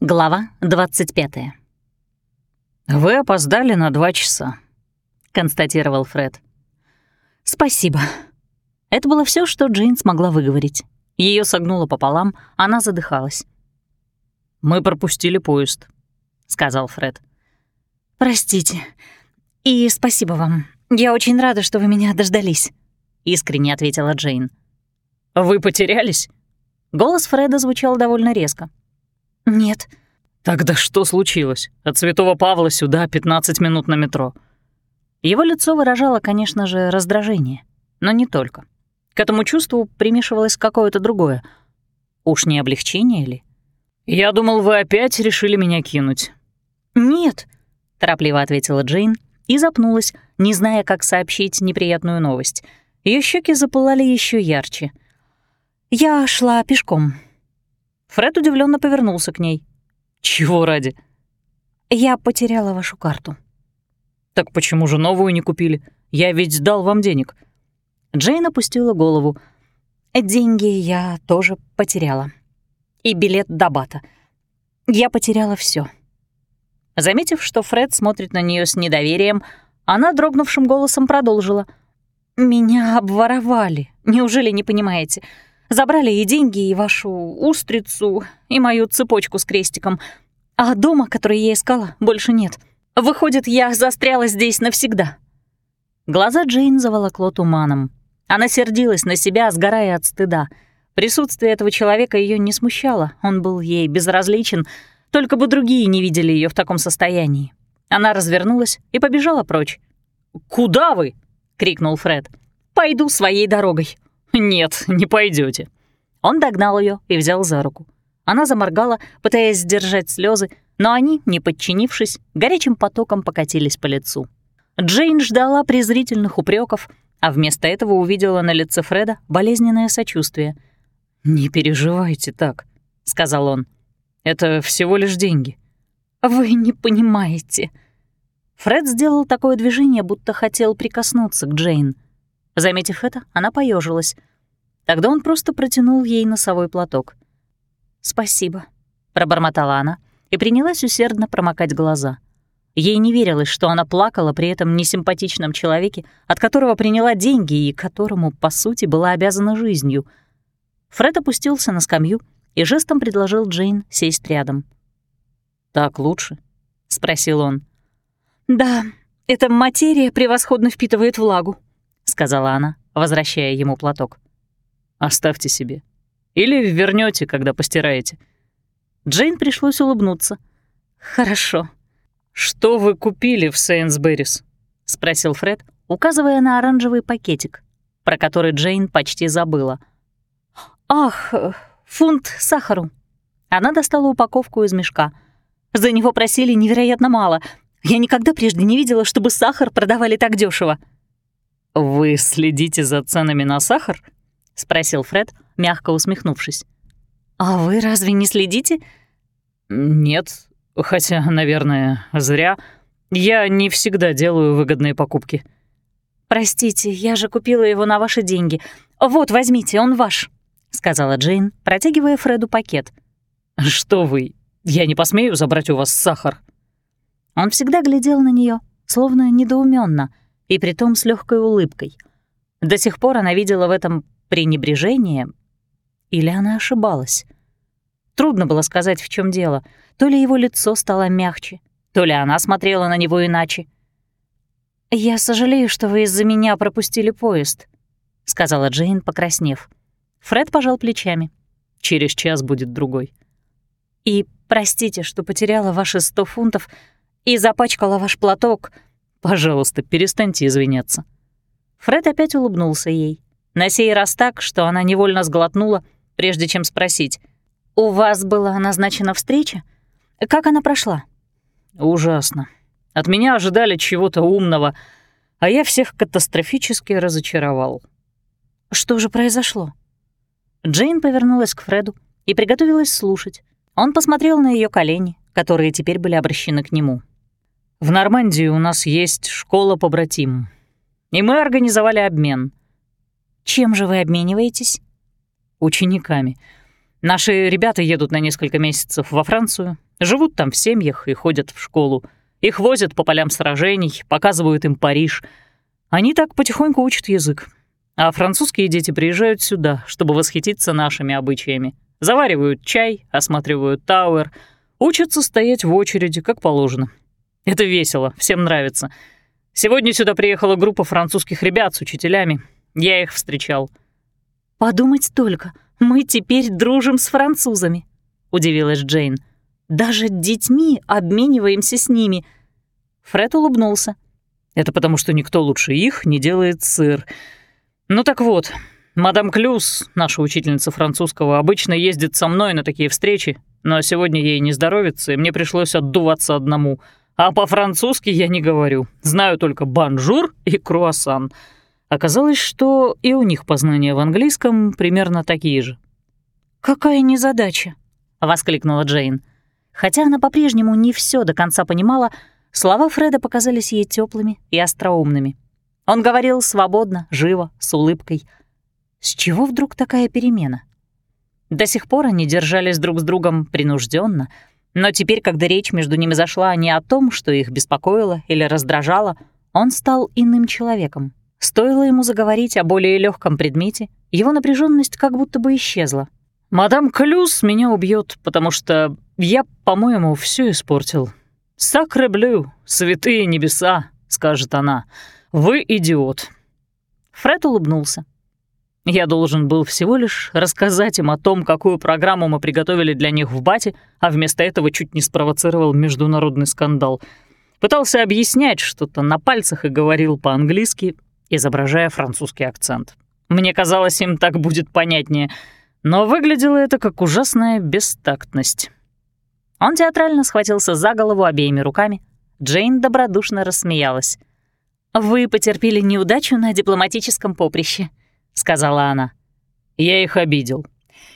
Глава 25. «Вы опоздали на два часа», — констатировал Фред. «Спасибо». Это было все, что Джейн смогла выговорить. Ее согнуло пополам, она задыхалась. «Мы пропустили поезд», — сказал Фред. «Простите. И спасибо вам. Я очень рада, что вы меня дождались», — искренне ответила Джейн. «Вы потерялись?» Голос Фреда звучал довольно резко. «Нет». «Тогда что случилось? От Святого Павла сюда 15 минут на метро». Его лицо выражало, конечно же, раздражение, но не только. К этому чувству примешивалось какое-то другое. Уж не облегчение ли? «Я думал, вы опять решили меня кинуть». «Нет», — торопливо ответила Джейн и запнулась, не зная, как сообщить неприятную новость. Ее щеки запылали еще ярче. «Я шла пешком». Фред удивленно повернулся к ней. «Чего ради?» «Я потеряла вашу карту». «Так почему же новую не купили? Я ведь дал вам денег». Джейн опустила голову. «Деньги я тоже потеряла. И билет до Бата. Я потеряла все. Заметив, что Фред смотрит на нее с недоверием, она дрогнувшим голосом продолжила. «Меня обворовали. Неужели не понимаете? Забрали и деньги, и вашу устрицу, и мою цепочку с крестиком. А дома, который я искала, больше нет. Выходит, я застряла здесь навсегда». Глаза Джейн заволокло туманом. Она сердилась на себя, сгорая от стыда. Присутствие этого человека ее не смущало, он был ей безразличен, только бы другие не видели ее в таком состоянии. Она развернулась и побежала прочь. «Куда вы?» — крикнул Фред. «Пойду своей дорогой». «Нет, не пойдете. Он догнал ее и взял за руку. Она заморгала, пытаясь сдержать слезы, но они, не подчинившись, горячим потоком покатились по лицу. Джейн ждала презрительных упреков, а вместо этого увидела на лице Фреда болезненное сочувствие. «Не переживайте так», — сказал он. «Это всего лишь деньги». «Вы не понимаете». Фред сделал такое движение, будто хотел прикоснуться к Джейн. Заметив это, она поежилась. Тогда он просто протянул ей носовой платок. «Спасибо», — пробормотала она и принялась усердно промокать глаза. Ей не верилось, что она плакала при этом несимпатичном человеке, от которого приняла деньги и которому, по сути, была обязана жизнью. Фред опустился на скамью и жестом предложил Джейн сесть рядом. «Так лучше?» — спросил он. «Да, эта материя превосходно впитывает влагу», сказала она, возвращая ему платок. «Оставьте себе. Или вернете, когда постираете». Джейн пришлось улыбнуться. «Хорошо». «Что вы купили в Сейнсберрис?» — спросил Фред, указывая на оранжевый пакетик, про который Джейн почти забыла. «Ах, фунт сахару». Она достала упаковку из мешка. За него просили невероятно мало. Я никогда прежде не видела, чтобы сахар продавали так дешево. «Вы следите за ценами на сахар?» — спросил Фред, мягко усмехнувшись. «А вы разве не следите?» «Нет, хотя, наверное, зря. Я не всегда делаю выгодные покупки». «Простите, я же купила его на ваши деньги. Вот, возьмите, он ваш», — сказала Джейн, протягивая Фреду пакет. «Что вы? Я не посмею забрать у вас сахар». Он всегда глядел на нее, словно недоуменно и притом с легкой улыбкой. До сих пор она видела в этом пренебрежение, или она ошибалась. Трудно было сказать, в чем дело. То ли его лицо стало мягче, то ли она смотрела на него иначе. «Я сожалею, что вы из-за меня пропустили поезд», — сказала Джейн, покраснев. Фред пожал плечами. «Через час будет другой». «И простите, что потеряла ваши сто фунтов и запачкала ваш платок», Пожалуйста, перестаньте извиняться». Фред опять улыбнулся ей. На сей раз так, что она невольно сглотнула, прежде чем спросить. «У вас была назначена встреча? Как она прошла?» «Ужасно. От меня ожидали чего-то умного, а я всех катастрофически разочаровал». «Что же произошло?» Джейн повернулась к Фреду и приготовилась слушать. Он посмотрел на ее колени, которые теперь были обращены к нему. В Нормандии у нас есть школа-побратим. И мы организовали обмен. Чем же вы обмениваетесь? Учениками. Наши ребята едут на несколько месяцев во Францию, Живут там в семьях и ходят в школу. Их возят по полям сражений, показывают им Париж. Они так потихоньку учат язык. А французские дети приезжают сюда, чтобы восхититься нашими обычаями. Заваривают чай, осматривают Тауэр, учатся стоять в очереди, как положено. Это весело, всем нравится. Сегодня сюда приехала группа французских ребят с учителями. Я их встречал. «Подумать только, мы теперь дружим с французами», — удивилась Джейн. «Даже детьми обмениваемся с ними». Фред улыбнулся. «Это потому, что никто лучше их не делает сыр. Ну так вот, мадам Клюс, наша учительница французского, обычно ездит со мной на такие встречи, но сегодня ей не здоровится, и мне пришлось отдуваться одному. А по-французски я не говорю, знаю только «bonjour» и «croissant». Оказалось, что и у них познания в английском примерно такие же. «Какая незадача!» — воскликнула Джейн. Хотя она по-прежнему не все до конца понимала, слова Фреда показались ей теплыми и остроумными. Он говорил свободно, живо, с улыбкой. С чего вдруг такая перемена? До сих пор они держались друг с другом принужденно, но теперь, когда речь между ними зашла не о том, что их беспокоило или раздражало, он стал иным человеком. Стоило ему заговорить о более легком предмете, его напряженность как будто бы исчезла. «Мадам Клюс меня убьет, потому что я, по-моему, все испортил. Сакреблю, святые небеса», — скажет она. «Вы идиот». Фред улыбнулся. Я должен был всего лишь рассказать им о том, какую программу мы приготовили для них в Бате, а вместо этого чуть не спровоцировал международный скандал. Пытался объяснять что-то на пальцах и говорил по-английски, изображая французский акцент. Мне казалось, им так будет понятнее, но выглядело это как ужасная бестактность. Он театрально схватился за голову обеими руками. Джейн добродушно рассмеялась. «Вы потерпели неудачу на дипломатическом поприще», — сказала она. «Я их обидел.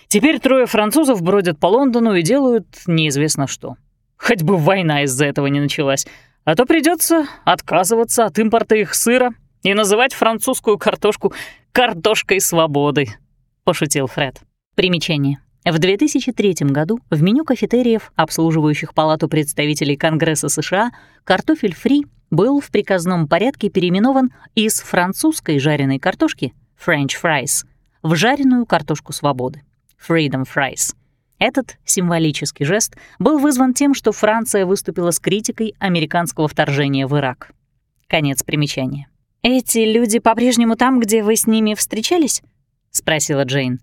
Теперь трое французов бродят по Лондону и делают неизвестно что. Хоть бы война из-за этого не началась, а то придется отказываться от импорта их сыра и называть французскую картошку «картошкой свободы», — пошутил Фред. Примечание. В 2003 году в меню кафетериев, обслуживающих Палату представителей Конгресса США, картофель фри был в приказном порядке переименован из французской жареной картошки French fries в жареную картошку свободы Freedom fries. Этот символический жест был вызван тем, что Франция выступила с критикой американского вторжения в Ирак. Конец примечания. «Эти люди по-прежнему там, где вы с ними встречались?» — спросила Джейн.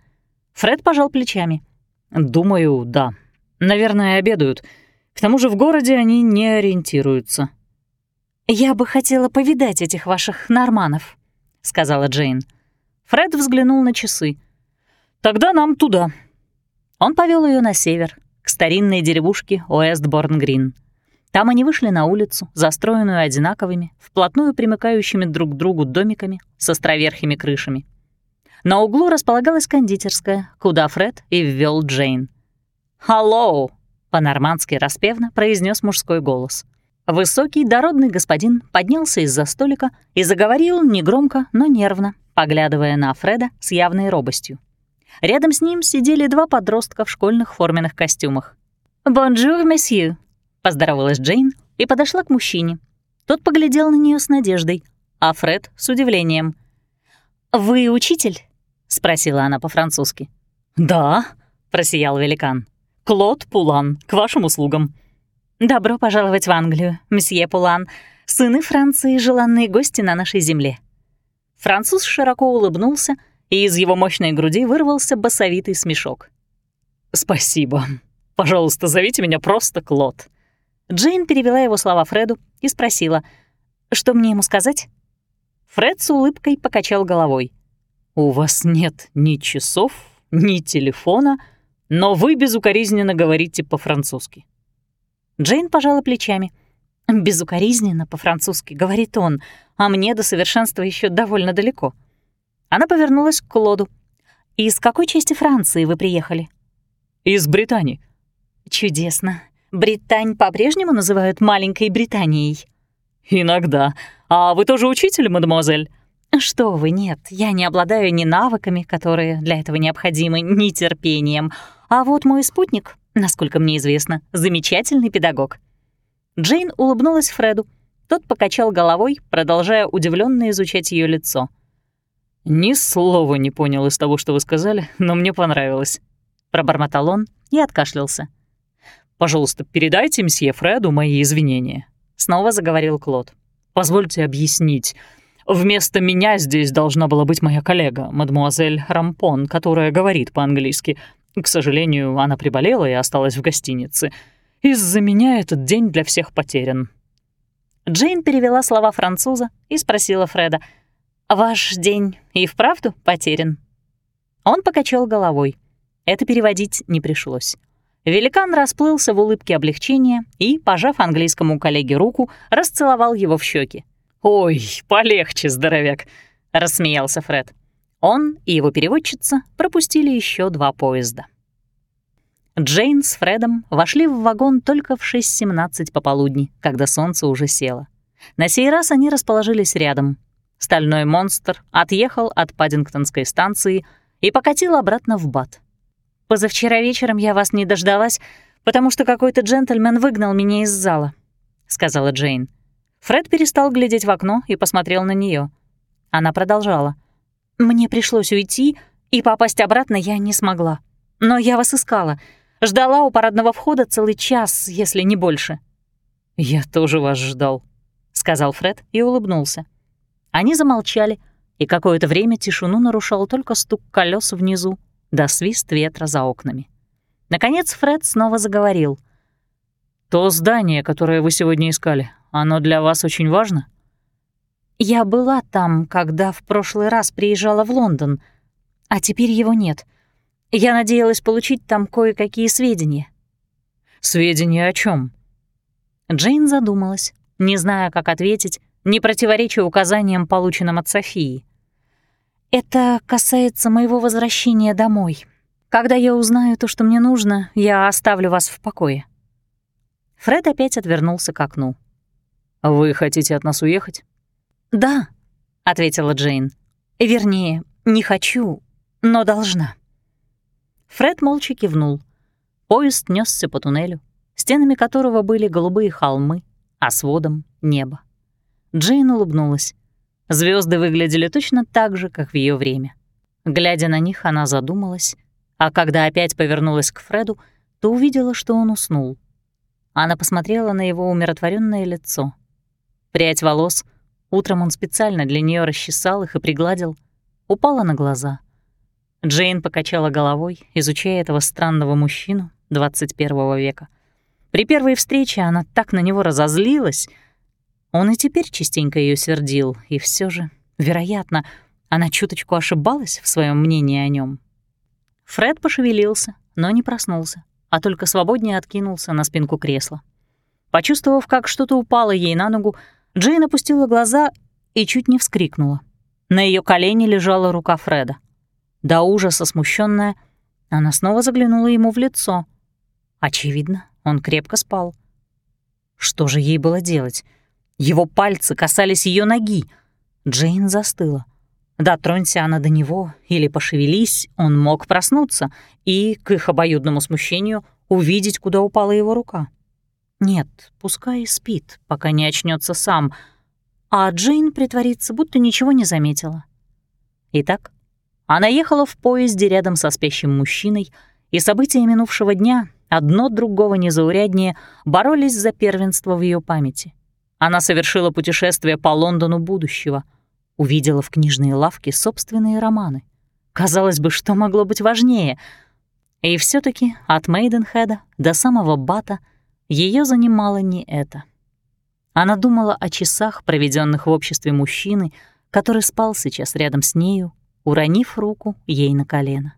Фред пожал плечами. «Думаю, да. Наверное, обедают. К тому же в городе они не ориентируются». «Я бы хотела повидать этих ваших норманов», — сказала Джейн. Фред взглянул на часы. «Тогда нам туда». Он повел ее на север, к старинной деревушке Уэстборн-Грин. Там они вышли на улицу, застроенную одинаковыми, вплотную примыкающими друг к другу домиками с островерхими крышами. На углу располагалась кондитерская, куда Фред и ввел Джейн. «Халлоу!» — по-нормански распевно произнес мужской голос. Высокий, дородный господин поднялся из-за столика и заговорил негромко, но нервно, поглядывая на Фреда с явной робостью. Рядом с ним сидели два подростка в школьных форменных костюмах. «Bonjour, месье!» Поздоровалась Джейн и подошла к мужчине. Тот поглядел на нее с надеждой, а Фред — с удивлением. «Вы учитель?» — спросила она по-французски. «Да», — просиял великан. «Клод Пулан, к вашим услугам». «Добро пожаловать в Англию, месье Пулан, сыны Франции — желанные гости на нашей земле». Француз широко улыбнулся, и из его мощной груди вырвался басовитый смешок. «Спасибо. Пожалуйста, зовите меня просто Клод». Джейн перевела его слова Фреду и спросила, что мне ему сказать? Фред с улыбкой покачал головой. «У вас нет ни часов, ни телефона, но вы безукоризненно говорите по-французски». Джейн пожала плечами. «Безукоризненно по-французски», — говорит он, «а мне до совершенства еще довольно далеко». Она повернулась к Клоду. «Из какой части Франции вы приехали?» «Из Британии». «Чудесно. Британь по-прежнему называют маленькой Британией?» «Иногда. А вы тоже учитель, мадемуазель?» «Что вы, нет, я не обладаю ни навыками, которые для этого необходимы, ни терпением. А вот мой спутник, Насколько мне известно, замечательный педагог. Джейн улыбнулась Фреду. Тот покачал головой, продолжая удивленно изучать ее лицо. «Ни слова не понял из того, что вы сказали, но мне понравилось», — пробормотал он и откашлялся. «Пожалуйста, передайте мсье Фреду мои извинения», — снова заговорил Клод. «Позвольте объяснить. Вместо меня здесь должна была быть моя коллега, мадмуазель Рампон, которая говорит по-английски. К сожалению, она приболела и осталась в гостинице. Из-за меня этот день для всех потерян». Джейн перевела слова француза и спросила Фреда, «Ваш день и вправду потерян?» Он покачал головой. Это переводить не пришлось. Великан расплылся в улыбке облегчения и, пожав английскому коллеге руку, расцеловал его в щеки. «Ой, полегче, здоровяк!» — рассмеялся Фред. Он и его переводчица пропустили еще два поезда. Джейн с Фредом вошли в вагон только в 6.17 пополудни, когда солнце уже село. На сей раз они расположились рядом. Стальной монстр отъехал от Паддингтонской станции и покатил обратно в Бат. «Позавчера вечером я вас не дождалась, потому что какой-то джентльмен выгнал меня из зала», — сказала Джейн. Фред перестал глядеть в окно и посмотрел на нее. Она продолжала. «Мне пришлось уйти, и попасть обратно я не смогла. Но я вас искала. Ждала у парадного входа целый час, если не больше». «Я тоже вас ждал», — сказал Фред и улыбнулся. Они замолчали, и какое-то время тишину нарушал только стук колес внизу да свист ветра за окнами. Наконец Фред снова заговорил. «То здание, которое вы сегодня искали, оно для вас очень важно?» «Я была там, когда в прошлый раз приезжала в Лондон, а теперь его нет. Я надеялась получить там кое-какие сведения». «Сведения о чем? Джейн задумалась, не зная, как ответить, не противоречия указаниям, полученным от Софии. Это касается моего возвращения домой. Когда я узнаю то, что мне нужно, я оставлю вас в покое». Фред опять отвернулся к окну. «Вы хотите от нас уехать?» «Да», — ответила Джейн. «Вернее, не хочу, но должна». Фред молча кивнул. Поезд несся по туннелю, стенами которого были голубые холмы, а сводом — небо. Джейн улыбнулась. Звезды выглядели точно так же, как в ее время. Глядя на них, она задумалась, а когда опять повернулась к Фреду, то увидела, что он уснул. Она посмотрела на его умиротворенное лицо. Прядь волос, утром он специально для нее расчесал их и пригладил, упала на глаза. Джейн покачала головой, изучая этого странного мужчину 21 века. При первой встрече она так на него разозлилась — он и теперь частенько ее сердил, и все же, вероятно, она чуточку ошибалась в своем мнении о нем. Фред пошевелился, но не проснулся, а только свободнее откинулся на спинку кресла. Почувствовав, как что-то упало ей на ногу, Джейн опустила глаза и чуть не вскрикнула. На ее колене лежала рука Фреда. До ужаса смущенная, она снова заглянула ему в лицо. Очевидно, он крепко спал. Что же ей было делать? Его пальцы касались ее ноги. Джейн застыла. Дотронься она до него или пошевелись, он мог проснуться и, к их обоюдному смущению, увидеть, куда упала его рука. Нет, пускай спит, пока не очнется сам, а Джейн притворится, будто ничего не заметила. Итак, она ехала в поезде рядом со спящим мужчиной, и события минувшего дня, одно другого незауряднее, боролись за первенство в ее памяти. Она совершила путешествие по Лондону будущего, увидела в книжной лавке собственные романы. Казалось бы, что могло быть важнее? И все таки от Мейденхеда до самого Бата ее занимало не это. Она думала о часах, проведенных в обществе мужчины, который спал сейчас рядом с нею, уронив руку ей на колено.